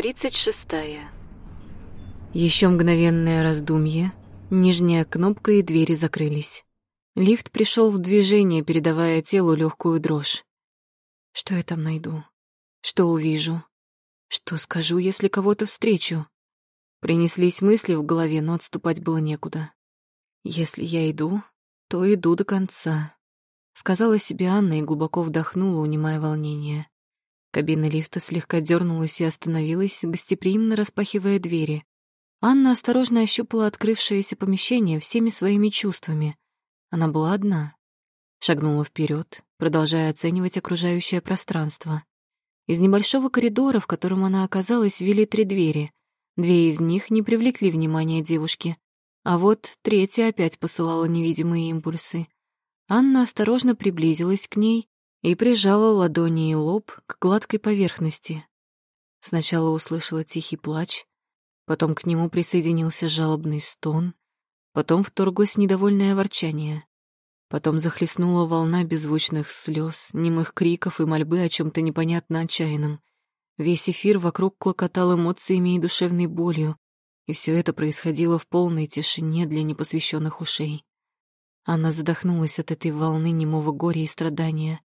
Тридцать шестая. Еще мгновенное раздумье, нижняя кнопка и двери закрылись. Лифт пришел в движение, передавая телу легкую дрожь. Что я там найду? Что увижу? Что скажу, если кого-то встречу? Принеслись мысли в голове, но отступать было некуда. Если я иду, то иду до конца. Сказала себе Анна и глубоко вдохнула, унимая волнение. Кабина лифта слегка дернулась и остановилась, гостеприимно распахивая двери. Анна осторожно ощупала открывшееся помещение всеми своими чувствами. Она была одна. Шагнула вперед, продолжая оценивать окружающее пространство. Из небольшого коридора, в котором она оказалась, вели три двери. Две из них не привлекли внимания девушки, а вот третья опять посылала невидимые импульсы. Анна осторожно приблизилась к ней и прижала ладони и лоб к гладкой поверхности. Сначала услышала тихий плач, потом к нему присоединился жалобный стон, потом вторглось недовольное ворчание. Потом захлестнула волна беззвучных слез, немых криков и мольбы о чем то непонятно отчаянном. Весь эфир вокруг клокотал эмоциями и душевной болью, и все это происходило в полной тишине для непосвященных ушей. Она задохнулась от этой волны немого горя и страдания.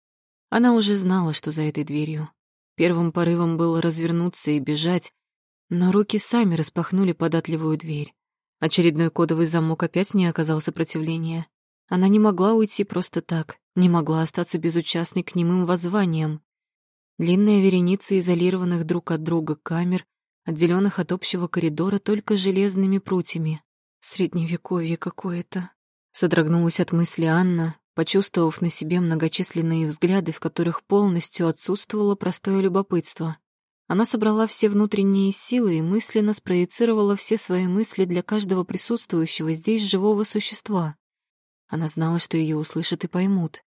Она уже знала, что за этой дверью. Первым порывом было развернуться и бежать, но руки сами распахнули податливую дверь. Очередной кодовый замок опять не оказал сопротивления. Она не могла уйти просто так, не могла остаться безучастной к немым воззваниям. Длинная вереница изолированных друг от друга камер, отделенных от общего коридора только железными прутьями. Средневековье какое-то. Содрогнулась от мысли Анна, почувствовав на себе многочисленные взгляды, в которых полностью отсутствовало простое любопытство. Она собрала все внутренние силы и мысленно спроецировала все свои мысли для каждого присутствующего здесь живого существа. Она знала, что ее услышат и поймут.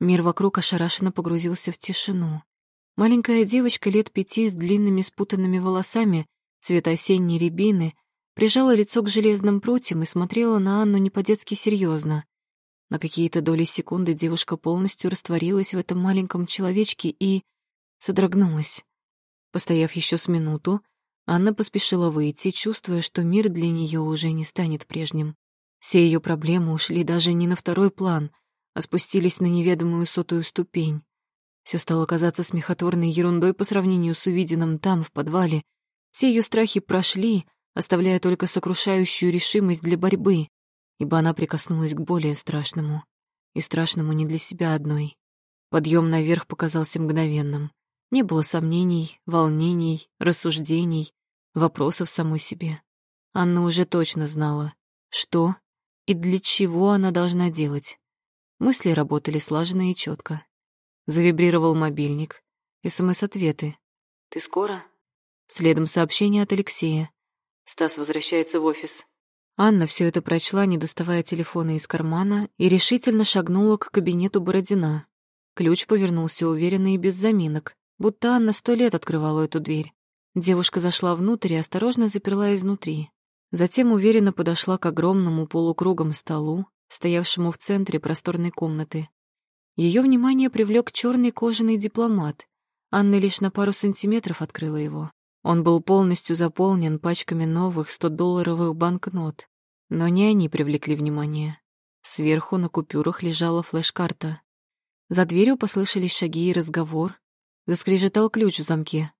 Мир вокруг ошарашенно погрузился в тишину. Маленькая девочка лет пяти с длинными спутанными волосами, цвета осенней рябины, прижала лицо к железным прутьям и смотрела на Анну не по-детски серьезно. На какие-то доли секунды девушка полностью растворилась в этом маленьком человечке и содрогнулась. Постояв еще с минуту, Анна поспешила выйти, чувствуя, что мир для нее уже не станет прежним. Все ее проблемы ушли даже не на второй план, а спустились на неведомую сотую ступень. Все стало казаться смехотворной ерундой по сравнению с увиденным там, в подвале. Все ее страхи прошли, оставляя только сокрушающую решимость для борьбы ибо она прикоснулась к более страшному. И страшному не для себя одной. Подъем наверх показался мгновенным. Не было сомнений, волнений, рассуждений, вопросов самой себе. Анна уже точно знала, что и для чего она должна делать. Мысли работали слаженно и четко. Завибрировал мобильник. СМС-ответы. «Ты скоро?» Следом сообщение от Алексея. «Стас возвращается в офис. Анна все это прочла, не доставая телефона из кармана, и решительно шагнула к кабинету Бородина. Ключ повернулся уверенно и без заминок, будто Анна сто лет открывала эту дверь. Девушка зашла внутрь и осторожно заперла изнутри. Затем уверенно подошла к огромному полукругом столу, стоявшему в центре просторной комнаты. Ее внимание привлек черный кожаный дипломат. Анна лишь на пару сантиметров открыла его. Он был полностью заполнен пачками новых 100-долларовых банкнот, но не они привлекли внимание. Сверху на купюрах лежала флеш-карта. За дверью послышались шаги и разговор. Заскрежетал ключ в замке.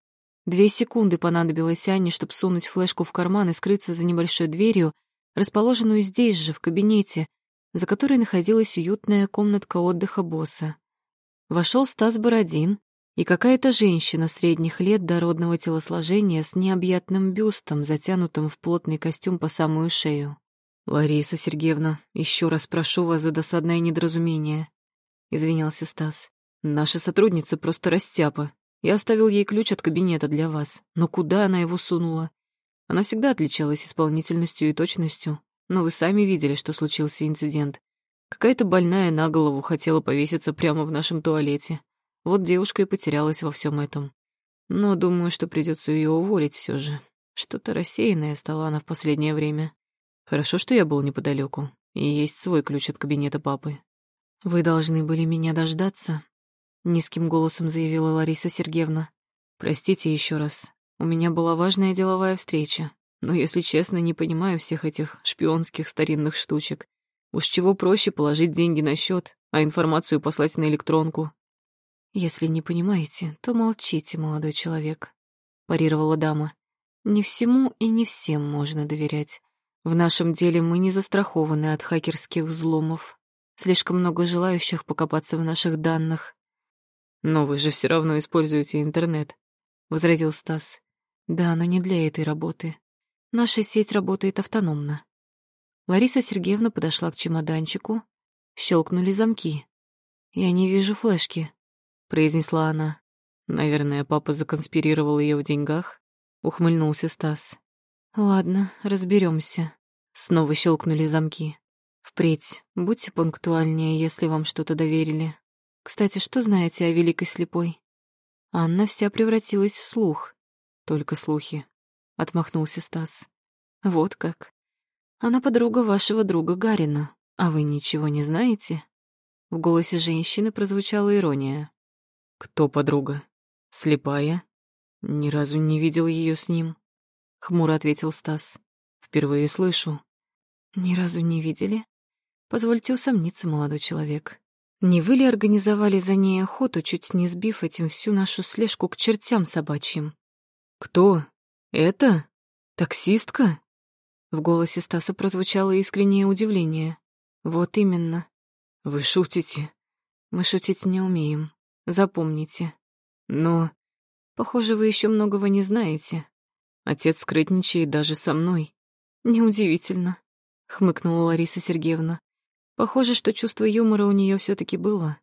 Две секунды понадобилось Анне, чтобы сунуть флешку в карман и скрыться за небольшой дверью, расположенную здесь же, в кабинете, за которой находилась уютная комнатка отдыха босса. Вошел Стас Бородин, и какая-то женщина средних лет дородного телосложения с необъятным бюстом, затянутым в плотный костюм по самую шею. «Лариса Сергеевна, еще раз прошу вас за досадное недоразумение», — извинялся Стас. «Наша сотрудница просто растяпа. Я оставил ей ключ от кабинета для вас, но куда она его сунула? Она всегда отличалась исполнительностью и точностью, но вы сами видели, что случился инцидент. Какая-то больная на голову хотела повеситься прямо в нашем туалете. Вот девушка и потерялась во всем этом. Но думаю, что придется ее уволить все же. Что-то рассеянная стала она в последнее время. Хорошо, что я был неподалеку, и есть свой ключ от кабинета папы. «Вы должны были меня дождаться», — низким голосом заявила Лариса Сергеевна. «Простите еще раз. У меня была важная деловая встреча, но, если честно, не понимаю всех этих шпионских старинных штучек. Уж чего проще положить деньги на счет, а информацию послать на электронку. Если не понимаете, то молчите, молодой человек, парировала дама. Не всему и не всем можно доверять. В нашем деле мы не застрахованы от хакерских взломов. Слишком много желающих покопаться в наших данных. Но вы же все равно используете интернет, возразил Стас. Да, но не для этой работы. Наша сеть работает автономно. Лариса Сергеевна подошла к чемоданчику. Щелкнули замки. «Я не вижу флешки», — произнесла она. «Наверное, папа законспирировал ее в деньгах», — ухмыльнулся Стас. «Ладно, разберемся. Снова щелкнули замки. «Впредь будьте пунктуальнее, если вам что-то доверили. Кстати, что знаете о Великой Слепой?» Анна вся превратилась в слух. «Только слухи», — отмахнулся Стас. «Вот как. Она подруга вашего друга Гарина, а вы ничего не знаете?» В голосе женщины прозвучала ирония. «Кто подруга? Слепая? Ни разу не видел ее с ним», — хмуро ответил Стас. «Впервые слышу». «Ни разу не видели?» «Позвольте усомниться, молодой человек. Не вы ли организовали за ней охоту, чуть не сбив этим всю нашу слежку к чертям собачьим?» «Кто? Это? Таксистка?» В голосе Стаса прозвучало искреннее удивление. «Вот именно. Вы шутите?» «Мы шутить не умеем. Запомните. Но, похоже, вы еще многого не знаете. Отец скрытничает даже со мной. Неудивительно», — хмыкнула Лариса Сергеевна. «Похоже, что чувство юмора у нее все таки было.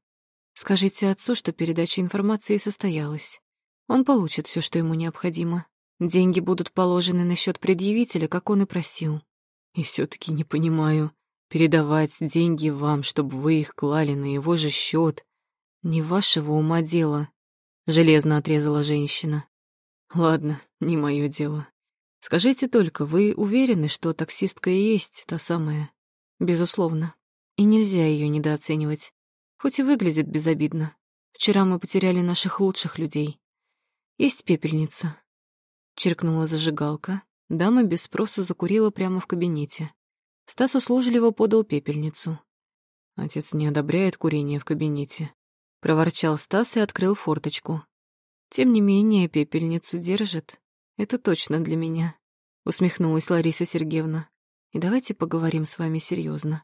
Скажите отцу, что передача информации состоялась. Он получит все, что ему необходимо. Деньги будут положены на счет предъявителя, как он и просил. И все-таки не понимаю, передавать деньги вам, чтобы вы их клали на его же счет, не вашего ума дело, железно отрезала женщина. Ладно, не мое дело. Скажите только, вы уверены, что таксистка и есть та самая? Безусловно. И нельзя ее недооценивать. Хоть и выглядит безобидно. Вчера мы потеряли наших лучших людей. Есть пепельница, Чиркнула зажигалка. Дама без спроса закурила прямо в кабинете. Стас услужливо подал пепельницу. «Отец не одобряет курение в кабинете», — проворчал Стас и открыл форточку. «Тем не менее, пепельницу держит. Это точно для меня», — усмехнулась Лариса Сергеевна. «И давайте поговорим с вами серьезно.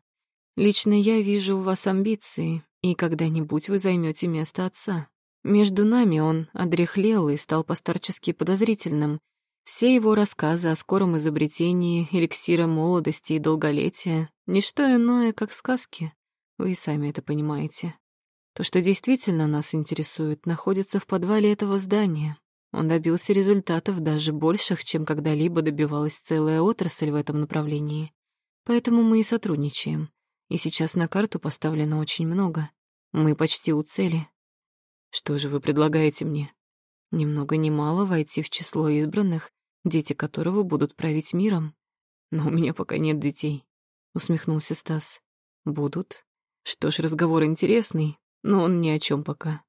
Лично я вижу у вас амбиции, и когда-нибудь вы займете место отца. Между нами он одряхлел и стал постарчески подозрительным. Все его рассказы о скором изобретении эликсира молодости и долголетия — ничто иное, как сказки. Вы и сами это понимаете. То, что действительно нас интересует, находится в подвале этого здания. Он добился результатов даже больших, чем когда-либо добивалась целая отрасль в этом направлении. Поэтому мы и сотрудничаем. И сейчас на карту поставлено очень много. Мы почти у цели. Что же вы предлагаете мне? Ни много ни мало войти в число избранных, дети которого будут править миром. Но у меня пока нет детей, усмехнулся Стас. Будут. Что ж, разговор интересный, но он ни о чем пока.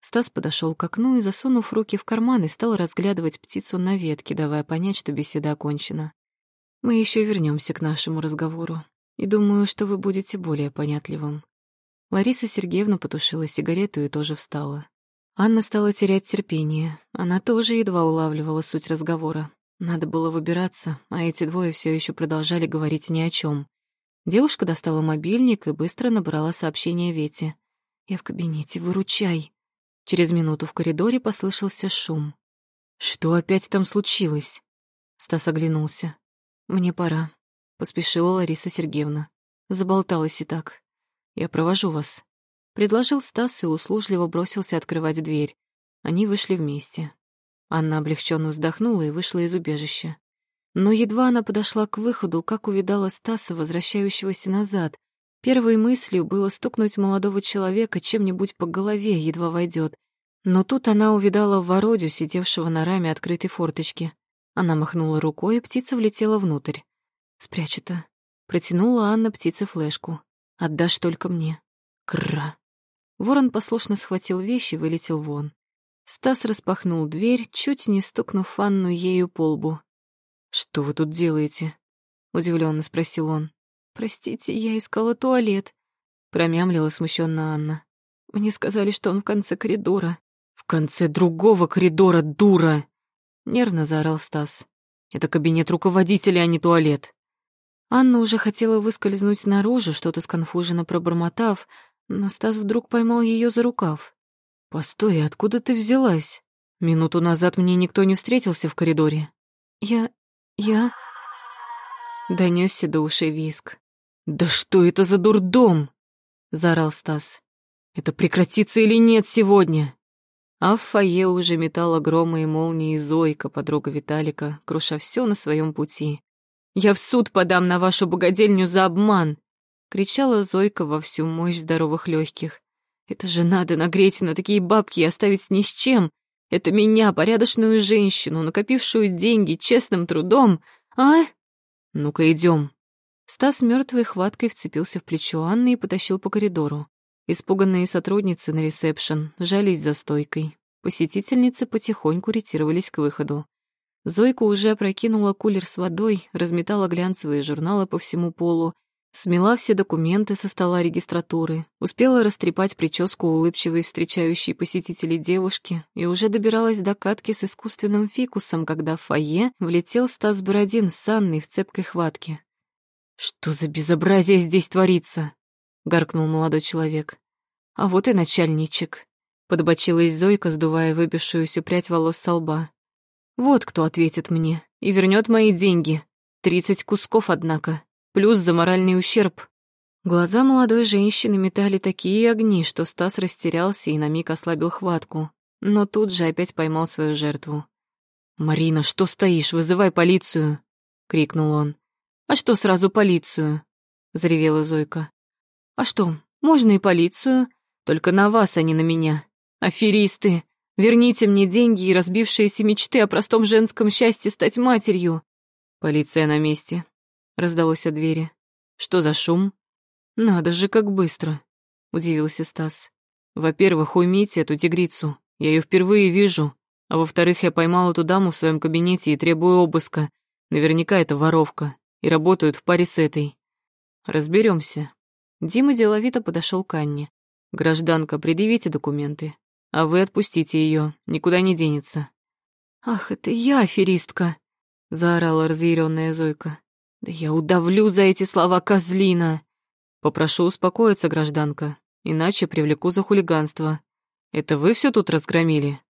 Стас подошел к окну и, засунув руки в карман, и стал разглядывать птицу на ветке, давая понять, что беседа окончена. Мы еще вернемся к нашему разговору, и думаю, что вы будете более понятливым. Лариса Сергеевна потушила сигарету и тоже встала. Анна стала терять терпение. Она тоже едва улавливала суть разговора. Надо было выбираться, а эти двое все еще продолжали говорить ни о чем. Девушка достала мобильник и быстро набрала сообщение Вете. «Я в кабинете, выручай». Через минуту в коридоре послышался шум. «Что опять там случилось?» Стас оглянулся. «Мне пора», — поспешила Лариса Сергеевна. Заболталась и так. Я провожу вас», — предложил Стас и услужливо бросился открывать дверь. Они вышли вместе. Анна облегченно вздохнула и вышла из убежища. Но едва она подошла к выходу, как увидала Стаса, возвращающегося назад. Первой мыслью было стукнуть молодого человека чем-нибудь по голове, едва войдет. Но тут она увидала Вородю, сидевшего на раме открытой форточки. Она махнула рукой, и птица влетела внутрь. «Спрячь это», — протянула Анна птице флешку. Отдашь только мне. Кра. Ворон послушно схватил вещи и вылетел вон. Стас распахнул дверь, чуть не стукнув Анну ею по лбу. «Что вы тут делаете?» — удивленно спросил он. «Простите, я искала туалет», — промямлила смущенно Анна. «Мне сказали, что он в конце коридора». «В конце другого коридора, дура!» — нервно заорал Стас. «Это кабинет руководителя, а не туалет». Анна уже хотела выскользнуть наружу, что-то сконфуженно пробормотав, но Стас вдруг поймал ее за рукав. «Постой, откуда ты взялась? Минуту назад мне никто не встретился в коридоре». «Я... я...» Донесся до ушей виск. «Да что это за дурдом?» — заорал Стас. «Это прекратится или нет сегодня?» А в фойе уже метала громы и молнии Зойка, подруга Виталика, круша все на своем пути. «Я в суд подам на вашу богадельню за обман!» — кричала Зойка во всю мощь здоровых легких. Это же надо нагреть на такие бабки и оставить ни с чем. Это меня, порядочную женщину, накопившую деньги честным трудом, а? Ну-ка, идем. Стас мертвой хваткой вцепился в плечо Анны и потащил по коридору. Испуганные сотрудницы на ресепшн жались за стойкой. Посетительницы потихоньку ретировались к выходу. Зойка уже опрокинула кулер с водой, разметала глянцевые журналы по всему полу Смела все документы со стола регистратуры, успела растрепать прическу улыбчивой встречающей посетителей девушки и уже добиралась до катки с искусственным фикусом, когда в фойе влетел Стас Бородин с Анной в цепкой хватке. «Что за безобразие здесь творится?» — гаркнул молодой человек. «А вот и начальничек», — подбочилась Зойка, сдувая выбившуюся прядь волос со лба. «Вот кто ответит мне и вернет мои деньги. Тридцать кусков, однако» плюс за моральный ущерб. Глаза молодой женщины метали такие огни, что Стас растерялся и на миг ослабил хватку, но тут же опять поймал свою жертву. «Марина, что стоишь? Вызывай полицию!» — крикнул он. «А что сразу полицию?» — заревела Зойка. «А что, можно и полицию, только на вас, а не на меня. Аферисты! Верните мне деньги и разбившиеся мечты о простом женском счастье стать матерью!» «Полиция на месте раздалось от двери. «Что за шум?» «Надо же, как быстро!» — удивился Стас. «Во-первых, уймите эту тигрицу. Я ее впервые вижу. А во-вторых, я поймал эту даму в своем кабинете и требую обыска. Наверняка это воровка. И работают в паре с этой. Разберемся. Дима деловито подошел к Анне. «Гражданка, предъявите документы. А вы отпустите ее, никуда не денется». «Ах, это я, аферистка!» — заорала разъяренная Зойка. Да я удавлю за эти слова козлина. Попрошу успокоиться, гражданка, иначе привлеку за хулиганство. Это вы все тут разгромили?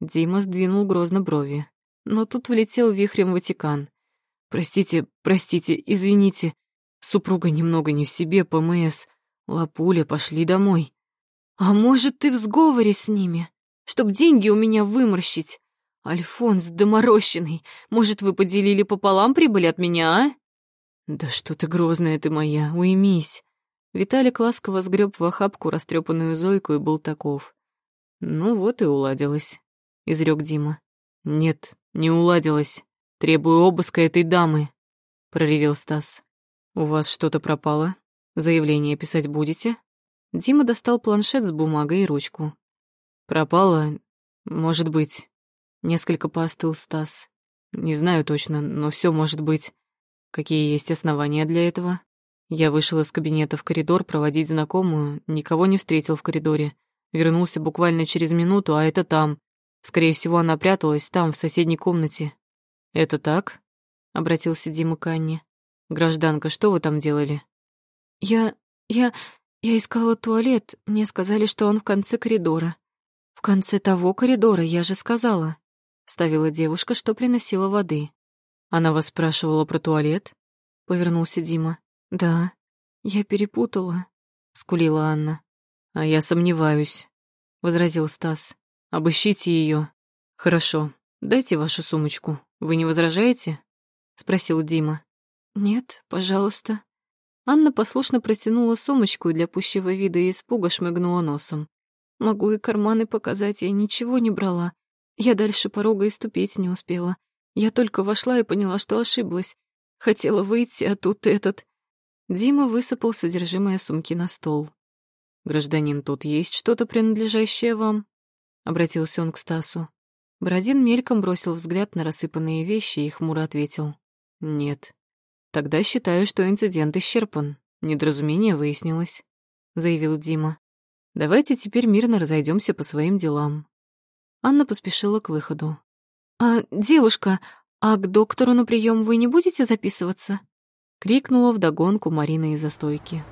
Дима сдвинул грозно брови, но тут влетел вихрем Ватикан. Простите, простите, извините. Супруга немного не в себе, ПМС. Лапуля, пошли домой. А может, ты в сговоре с ними, чтоб деньги у меня выморщить? Альфонс доморощенный, может, вы поделили пополам прибыль от меня, а? «Да что ты грозная ты моя, уймись!» Виталик ласково сгреб в охапку растрепанную Зойку и был таков. «Ну вот и уладилось», — изрек Дима. «Нет, не уладилось. Требую обыска этой дамы», — проревел Стас. «У вас что-то пропало? Заявление писать будете?» Дима достал планшет с бумагой и ручку. «Пропало? Может быть». Несколько поостыл Стас. «Не знаю точно, но все может быть. Какие есть основания для этого? Я вышел из кабинета в коридор проводить знакомую, никого не встретил в коридоре. Вернулся буквально через минуту, а это там. Скорее всего, она пряталась там, в соседней комнате. «Это так?» — обратился Дима к Анне. «Гражданка, что вы там делали?» «Я... я... я искала туалет. Мне сказали, что он в конце коридора». «В конце того коридора, я же сказала», — вставила девушка, что приносила воды. Она вас спрашивала про туалет? Повернулся Дима. Да, я перепутала, скулила Анна. А я сомневаюсь, возразил Стас. Обыщите ее. Хорошо, дайте вашу сумочку. Вы не возражаете? спросил Дима. Нет, пожалуйста. Анна послушно протянула сумочку и для пущего вида и испуга шмыгнула носом. Могу и карманы показать, я ничего не брала. Я дальше порога и ступить не успела. Я только вошла и поняла, что ошиблась. Хотела выйти, а тут этот... Дима высыпал содержимое сумки на стол. «Гражданин, тут есть что-то, принадлежащее вам?» обратился он к Стасу. Бородин мельком бросил взгляд на рассыпанные вещи и хмуро ответил. «Нет. Тогда считаю, что инцидент исчерпан. Недоразумение выяснилось», — заявил Дима. «Давайте теперь мирно разойдемся по своим делам». Анна поспешила к выходу. «А, девушка, а к доктору на прием вы не будете записываться?» — крикнула вдогонку Марина из-за стойки.